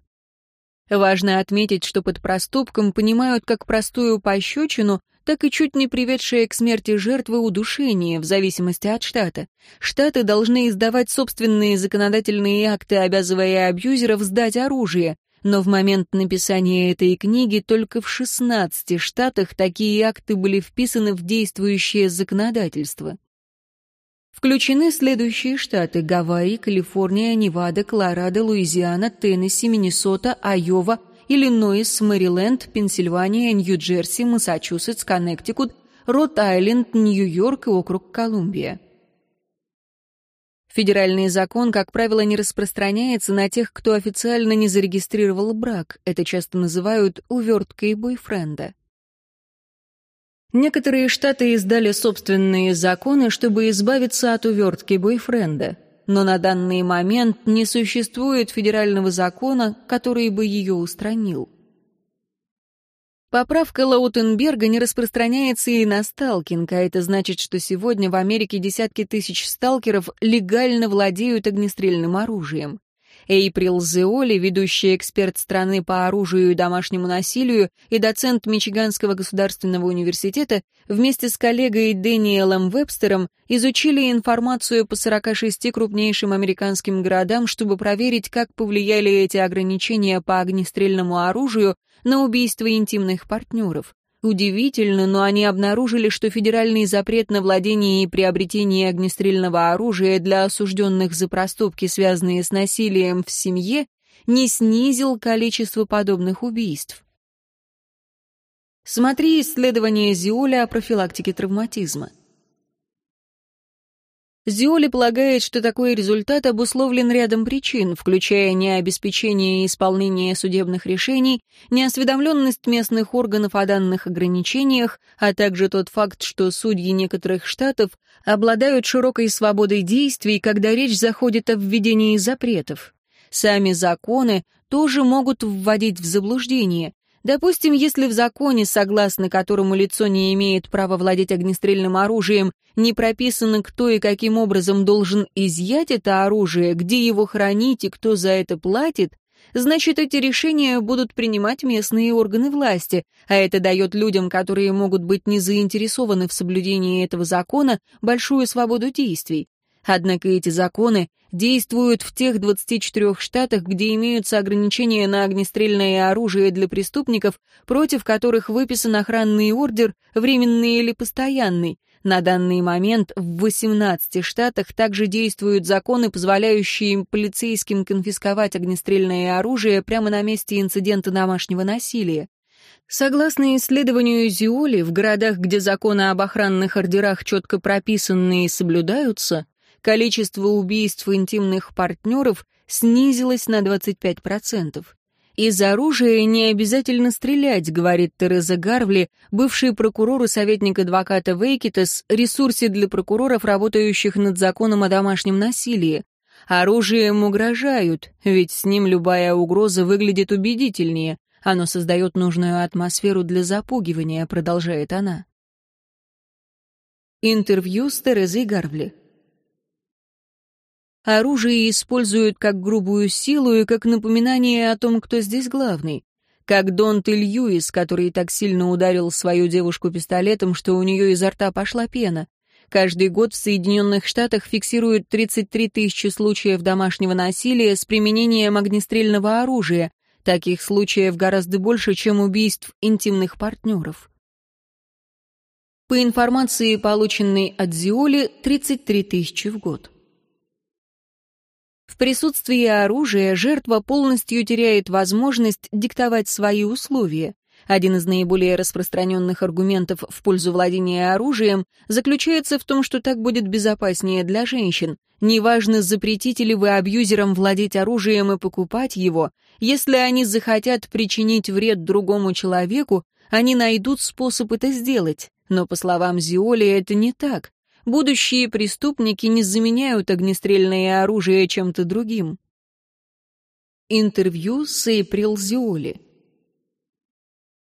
Важно отметить, что под проступком понимают как простую пощечину, так и чуть не приведшее к смерти жертвы удушение, в зависимости от штата. Штаты должны издавать собственные законодательные акты, обязывая абьюзеров сдать оружие, но в момент написания этой книги только в 16 штатах такие акты были вписаны в действующее законодательство. Включены следующие штаты – Гавайи, Калифорния, Невада, Колорадо, Луизиана, Теннесси, Миннесота, Айова, Иллинойс, Мэриленд, Пенсильвания, Нью-Джерси, Массачусетс, Коннектикут, Рот-Айленд, Нью-Йорк и округ Колумбия. Федеральный закон, как правило, не распространяется на тех, кто официально не зарегистрировал брак. Это часто называют уверткой бойфренда. Некоторые штаты издали собственные законы, чтобы избавиться от увертки бойфренда, но на данный момент не существует федерального закона, который бы ее устранил. Поправка Лаутенберга не распространяется и на сталкинг, а это значит, что сегодня в Америке десятки тысяч сталкеров легально владеют огнестрельным оружием. Эйприл Зеоли, ведущий эксперт страны по оружию и домашнему насилию и доцент Мичиганского государственного университета, вместе с коллегой Дэниелом Вебстером изучили информацию по 46 крупнейшим американским городам, чтобы проверить, как повлияли эти ограничения по огнестрельному оружию на убийство интимных партнеров. Удивительно, но они обнаружили, что федеральный запрет на владение и приобретение огнестрельного оружия для осужденных за проступки, связанные с насилием в семье, не снизил количество подобных убийств. Смотри исследование Зиоля о профилактике травматизма. Зиоли полагает, что такой результат обусловлен рядом причин, включая необеспечение и исполнение судебных решений, неосведомленность местных органов о данных ограничениях, а также тот факт, что судьи некоторых штатов обладают широкой свободой действий, когда речь заходит о введении запретов. Сами законы тоже могут вводить в заблуждение, Допустим, если в законе, согласно которому лицо не имеет права владеть огнестрельным оружием, не прописано, кто и каким образом должен изъять это оружие, где его хранить и кто за это платит, значит, эти решения будут принимать местные органы власти, а это дает людям, которые могут быть не заинтересованы в соблюдении этого закона, большую свободу действий. Однако эти законы действуют в тех 24 штатах, где имеются ограничения на огнестрельное оружие для преступников, против которых выписан охранный ордер, временный или постоянный. На данный момент в 18 штатах также действуют законы, позволяющие полицейским конфисковать огнестрельное оружие прямо на месте инцидента домашнего насилия. Согласно исследованию Зиоли, в городах, где законы об охранных ордерах четко прописаны и соблюдаются, количество убийств интимных партнеров снизилось на 25%. Из оружия не обязательно стрелять, говорит Тереза Гарвли, бывший прокурор и советник адвоката Вейкитес, ресурсе для прокуроров, работающих над законом о домашнем насилии. Оружием угрожают, ведь с ним любая угроза выглядит убедительнее. Оно создает нужную атмосферу для запугивания, продолжает она. Интервью с Терезой Гарвли. Оружие используют как грубую силу и как напоминание о том, кто здесь главный. Как Донт Льюис, который так сильно ударил свою девушку пистолетом, что у нее изо рта пошла пена. Каждый год в Соединенных Штатах фиксируют 33 тысячи случаев домашнего насилия с применением огнестрельного оружия. Таких случаев гораздо больше, чем убийств интимных партнеров. По информации, полученной от Зиоли, 33 тысячи в год. В присутствии оружия жертва полностью теряет возможность диктовать свои условия. Один из наиболее распространенных аргументов в пользу владения оружием заключается в том, что так будет безопаснее для женщин. Неважно, запретите ли вы абьюзерам владеть оружием и покупать его, если они захотят причинить вред другому человеку, они найдут способ это сделать. Но, по словам Зиоли, это не так будущие преступники не заменяют огнестрельное оружие чем-то другим. Интервью с Эйприл Зиоли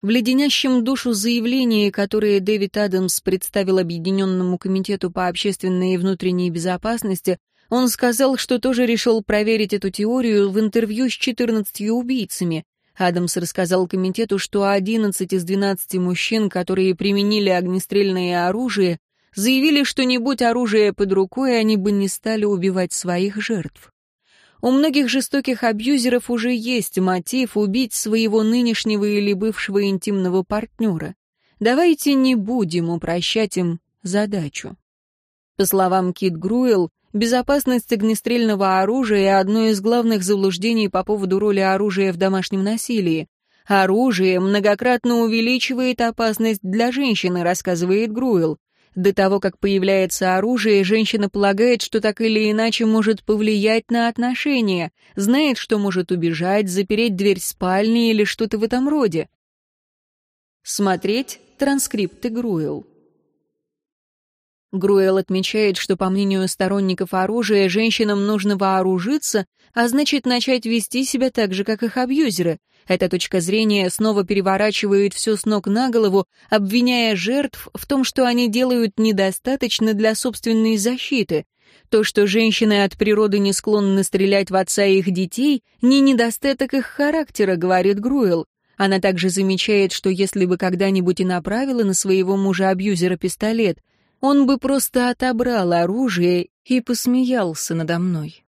в леденящем душу заявлении, которое Дэвид Адамс представил Объединенному комитету по общественной и внутренней безопасности, он сказал, что тоже решил проверить эту теорию в интервью с 14 убийцами. Адамс рассказал комитету, что 11 из 12 мужчин, которые применили огнестрельное оружие, заявили, что не будь оружия под рукой, они бы не стали убивать своих жертв. У многих жестоких абьюзеров уже есть мотив убить своего нынешнего или бывшего интимного партнера. Давайте не будем упрощать им задачу. По словам Кит Груэлл, безопасность огнестрельного оружия — одно из главных заблуждений по поводу роли оружия в домашнем насилии. Оружие многократно увеличивает опасность для женщины, рассказывает Груэлл. До того, как появляется оружие, женщина полагает, что так или иначе может повлиять на отношения, знает, что может убежать, запереть дверь спальни или что-то в этом роде. Смотреть транскрипты Груэлл. Груэлл отмечает, что, по мнению сторонников оружия, женщинам нужно вооружиться, а значит начать вести себя так же, как их абьюзеры, эта точка зрения снова переворачивает все с ног на голову, обвиняя жертв в том, что они делают недостаточно для собственной защиты. То, что женщины от природы не склонны стрелять в отца их детей, не недостаток их характера, говорит Груэлл. Она также замечает, что если бы когда-нибудь и направила на своего мужа-абьюзера пистолет, он бы просто отобрал оружие и посмеялся надо мной.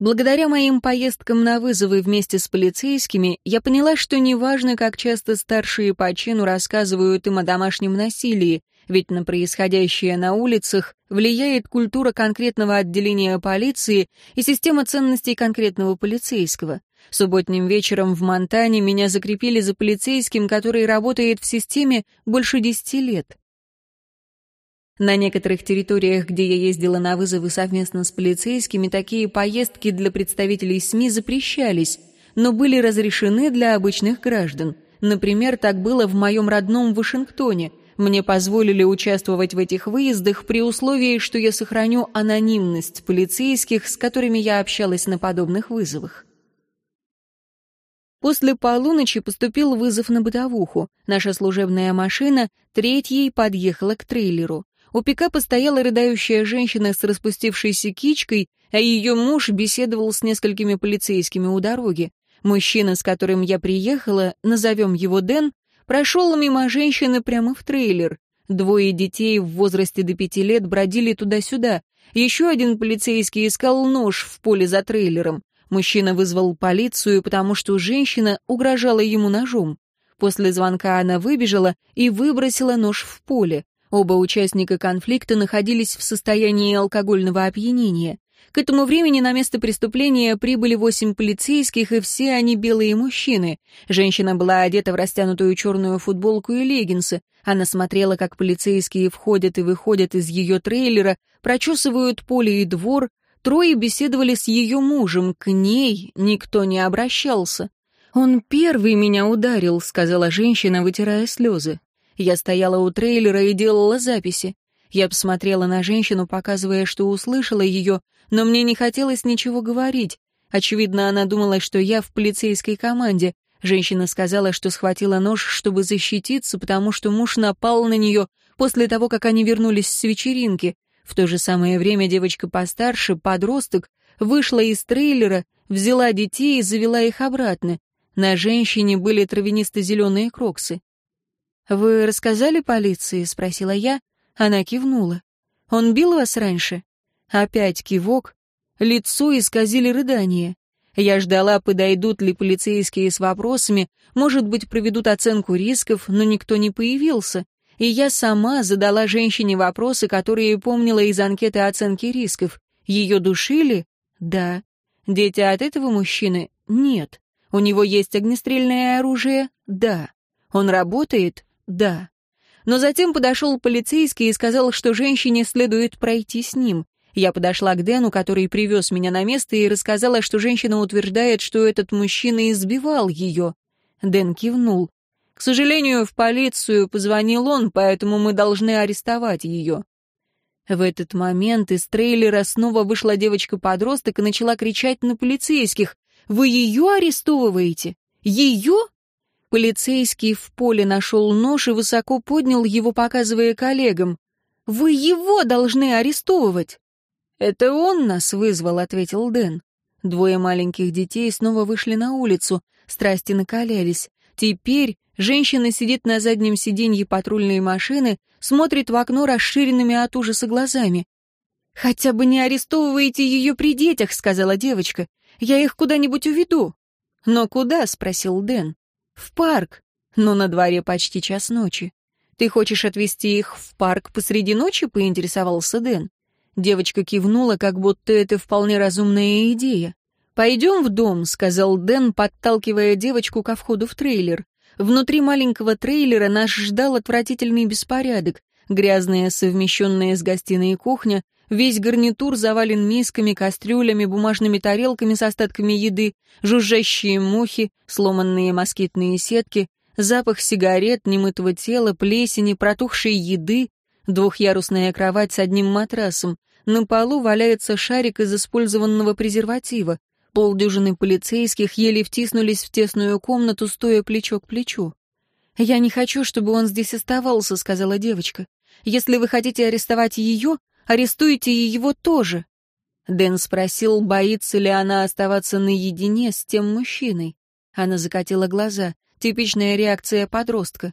Благодаря моим поездкам на вызовы вместе с полицейскими, я поняла, что неважно, как часто старшие по чину рассказывают им о домашнем насилии, ведь на происходящее на улицах влияет культура конкретного отделения полиции и система ценностей конкретного полицейского. Субботним вечером в Монтане меня закрепили за полицейским, который работает в системе больше десяти лет. На некоторых территориях, где я ездила на вызовы совместно с полицейскими, такие поездки для представителей СМИ запрещались, но были разрешены для обычных граждан. Например, так было в моем родном Вашингтоне. Мне позволили участвовать в этих выездах при условии, что я сохраню анонимность полицейских, с которыми я общалась на подобных вызовах. После полуночи поступил вызов на бытовуху. Наша служебная машина третьей подъехала к трейлеру. У пикапа стояла рыдающая женщина с распустившейся кичкой, а ее муж беседовал с несколькими полицейскими у дороги. Мужчина, с которым я приехала, назовем его Дэн, прошел мимо женщины прямо в трейлер. Двое детей в возрасте до пяти лет бродили туда-сюда. Еще один полицейский искал нож в поле за трейлером. Мужчина вызвал полицию, потому что женщина угрожала ему ножом. После звонка она выбежала и выбросила нож в поле. Оба участника конфликта находились в состоянии алкогольного опьянения. К этому времени на место преступления прибыли восемь полицейских, и все они белые мужчины. Женщина была одета в растянутую черную футболку и леггинсы. Она смотрела, как полицейские входят и выходят из ее трейлера, прочесывают поле и двор. Трое беседовали с ее мужем, к ней никто не обращался. «Он первый меня ударил», — сказала женщина, вытирая слезы. Я стояла у трейлера и делала записи. Я посмотрела на женщину, показывая, что услышала ее, но мне не хотелось ничего говорить. Очевидно, она думала, что я в полицейской команде. Женщина сказала, что схватила нож, чтобы защититься, потому что муж напал на нее после того, как они вернулись с вечеринки. В то же самое время девочка постарше, подросток, вышла из трейлера, взяла детей и завела их обратно. На женщине были травянисто-зеленые кроксы. «Вы рассказали полиции?» — спросила я. Она кивнула. «Он бил вас раньше?» Опять кивок. Лицо исказили рыдания. Я ждала, подойдут ли полицейские с вопросами, может быть, проведут оценку рисков, но никто не появился. И я сама задала женщине вопросы, которые помнила из анкеты оценки рисков. Ее душили? Да. Дети от этого мужчины? Нет. У него есть огнестрельное оружие? Да. Он работает? Да. Но затем подошел полицейский и сказал, что женщине следует пройти с ним. Я подошла к Дэну, который привез меня на место, и рассказала, что женщина утверждает, что этот мужчина избивал ее. Дэн кивнул. Сожалению, в полицию позвонил он, поэтому мы должны арестовать ее. В этот момент из трейлера снова вышла девочка-подросток и начала кричать на полицейских. «Вы ее арестовываете? Ее?» Полицейский в поле нашел нож и высоко поднял его, показывая коллегам. «Вы его должны арестовывать!» «Это он нас вызвал», — ответил Дэн. Двое маленьких детей снова вышли на улицу, страсти накалялись. Теперь женщина сидит на заднем сиденье патрульной машины, смотрит в окно расширенными от ужаса глазами. «Хотя бы не арестовывайте ее при детях», — сказала девочка. «Я их куда-нибудь уведу». «Но куда?» — спросил Дэн. «В парк. Но на дворе почти час ночи. Ты хочешь отвезти их в парк посреди ночи?» — поинтересовался Дэн. Девочка кивнула, как будто это вполне разумная идея. «Пойдем в дом», — сказал Дэн, подталкивая девочку ко входу в трейлер. Внутри маленького трейлера нас ждал отвратительный беспорядок. Грязная, совмещенная с гостиной кухня, Весь гарнитур завален мисками, кастрюлями, бумажными тарелками с остатками еды, жужжащие мухи, сломанные москитные сетки, запах сигарет, немытого тела, плесени, протухшей еды, двухъярусная кровать с одним матрасом. На полу валяется шарик из использованного презерватива. Полдюжины полицейских еле втиснулись в тесную комнату, стоя плечо к плечу. «Я не хочу, чтобы он здесь оставался», — сказала девочка. «Если вы хотите арестовать ее, Арестуйте и его тоже». Дэн спросил, боится ли она оставаться наедине с тем мужчиной. Она закатила глаза. Типичная реакция подростка.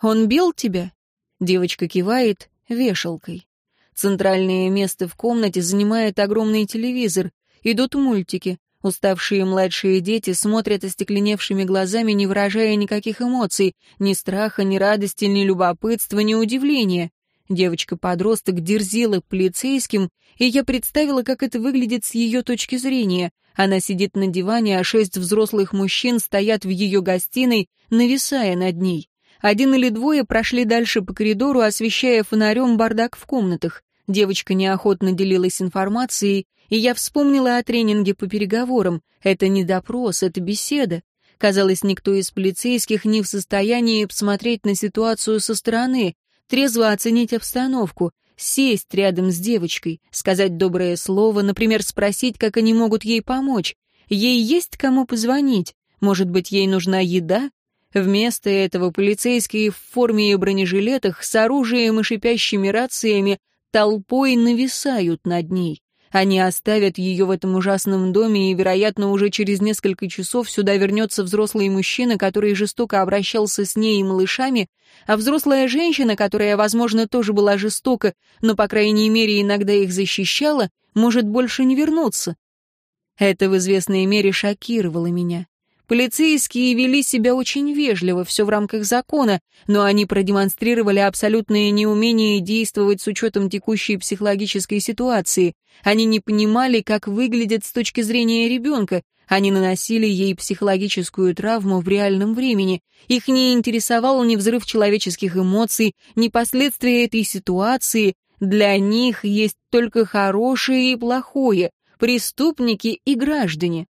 «Он бил тебя?» Девочка кивает вешалкой. Центральное место в комнате занимает огромный телевизор. Идут мультики. Уставшие младшие дети смотрят остекленевшими глазами, не выражая никаких эмоций, ни страха, ни радости, ни любопытства, ни удивления. Девочка-подросток дерзила полицейским, и я представила, как это выглядит с ее точки зрения. Она сидит на диване, а шесть взрослых мужчин стоят в ее гостиной, нависая над ней. Один или двое прошли дальше по коридору, освещая фонарем бардак в комнатах. Девочка неохотно делилась информацией, и я вспомнила о тренинге по переговорам. Это не допрос, это беседа. Казалось, никто из полицейских не в состоянии посмотреть на ситуацию со стороны, трезво оценить обстановку, сесть рядом с девочкой, сказать доброе слово, например, спросить, как они могут ей помочь. Ей есть кому позвонить? Может быть, ей нужна еда? Вместо этого полицейские в форме и бронежилетах с оружием и шипящими рациями толпой нависают над ней. Они оставят ее в этом ужасном доме, и, вероятно, уже через несколько часов сюда вернется взрослый мужчина, который жестоко обращался с ней и малышами, а взрослая женщина, которая, возможно, тоже была жестока, но, по крайней мере, иногда их защищала, может больше не вернуться. Это в известной мере шокировало меня. Полицейские вели себя очень вежливо, все в рамках закона, но они продемонстрировали абсолютное неумение действовать с учетом текущей психологической ситуации. Они не понимали, как выглядят с точки зрения ребенка. Они наносили ей психологическую травму в реальном времени. Их не интересовал ни взрыв человеческих эмоций, ни последствия этой ситуации. Для них есть только хорошее и плохое, преступники и граждане.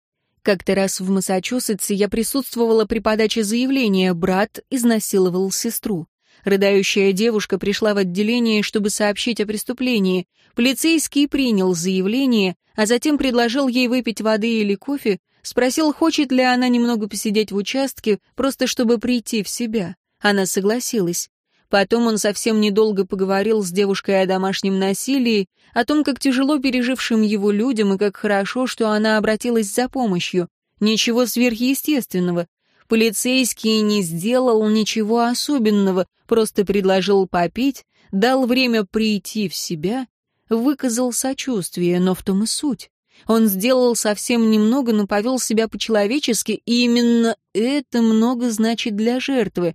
Как-то раз в Массачусетсе я присутствовала при подаче заявления «Брат изнасиловал сестру». Рыдающая девушка пришла в отделение, чтобы сообщить о преступлении. Полицейский принял заявление, а затем предложил ей выпить воды или кофе, спросил, хочет ли она немного посидеть в участке, просто чтобы прийти в себя. Она согласилась. Потом он совсем недолго поговорил с девушкой о домашнем насилии, о том, как тяжело пережившим его людям и как хорошо, что она обратилась за помощью. Ничего сверхъестественного. Полицейский не сделал ничего особенного, просто предложил попить, дал время прийти в себя, выказал сочувствие, но в том и суть. Он сделал совсем немного, но повел себя по-человечески, и именно это много значит для жертвы.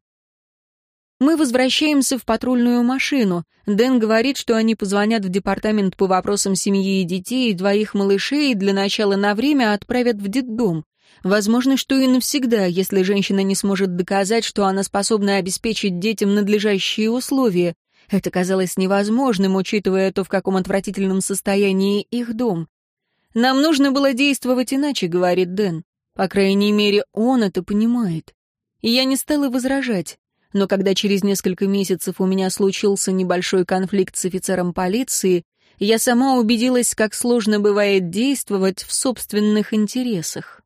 Мы возвращаемся в патрульную машину. Дэн говорит, что они позвонят в департамент по вопросам семьи и детей, и двоих малышей для начала на время отправят в детдом. Возможно, что и навсегда, если женщина не сможет доказать, что она способна обеспечить детям надлежащие условия. Это казалось невозможным, учитывая то, в каком отвратительном состоянии их дом. «Нам нужно было действовать иначе», — говорит Дэн. По крайней мере, он это понимает. И я не стала возражать но когда через несколько месяцев у меня случился небольшой конфликт с офицером полиции, я сама убедилась, как сложно бывает действовать в собственных интересах.